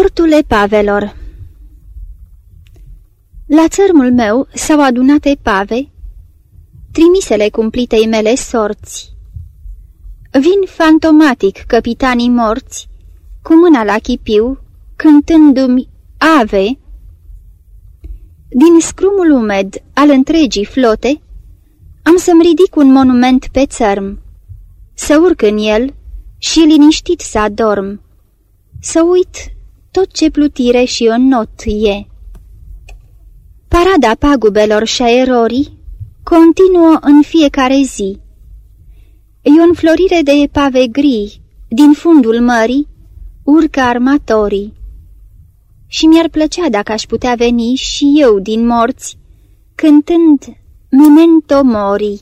Portul epavelor La țărmul meu s-au adunat epave, trimisele cumplitei mele sorți. Vin fantomatic capitanii morți, cu mâna la chipiu, cântându-mi ave. Din scrumul umed al întregii flote, am să-mi ridic un monument pe țărm, să urc în el și liniștit să adorm, să uit tot ce plutire și not e. Parada pagubelor și a erorii continuă în fiecare zi. E o înflorire de epave gri, din fundul mării, urcă armatorii. Și mi-ar plăcea dacă aș putea veni și eu din morți, cântând Memento Mori.